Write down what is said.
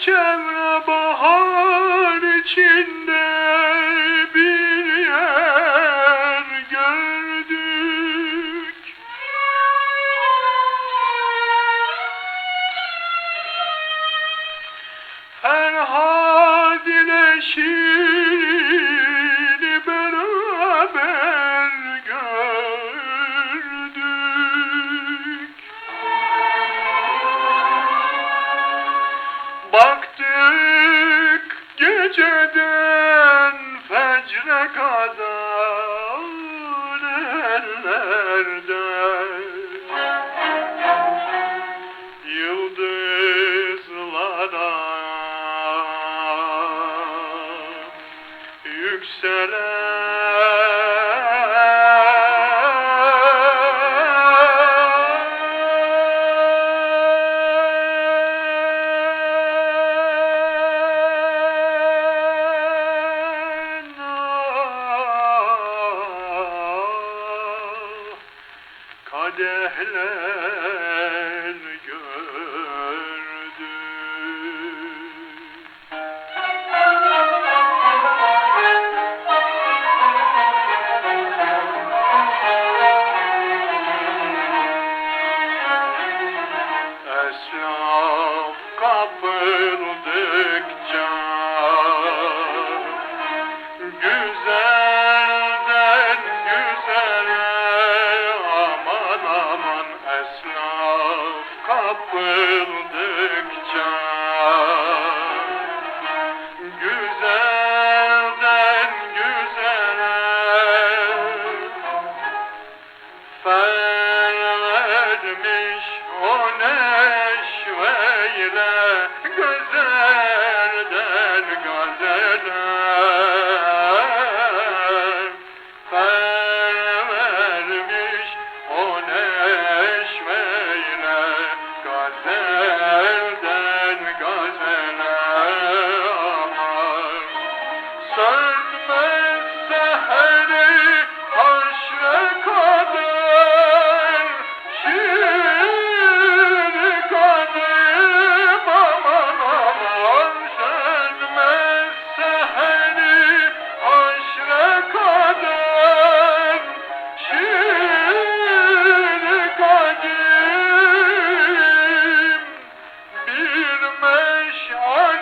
çevre fecre kadar ellerde Yıldızlara yükselen دهلا ile güzelden güzele Pervermiş o neşmeyle güzelden güzele Aman. المشعر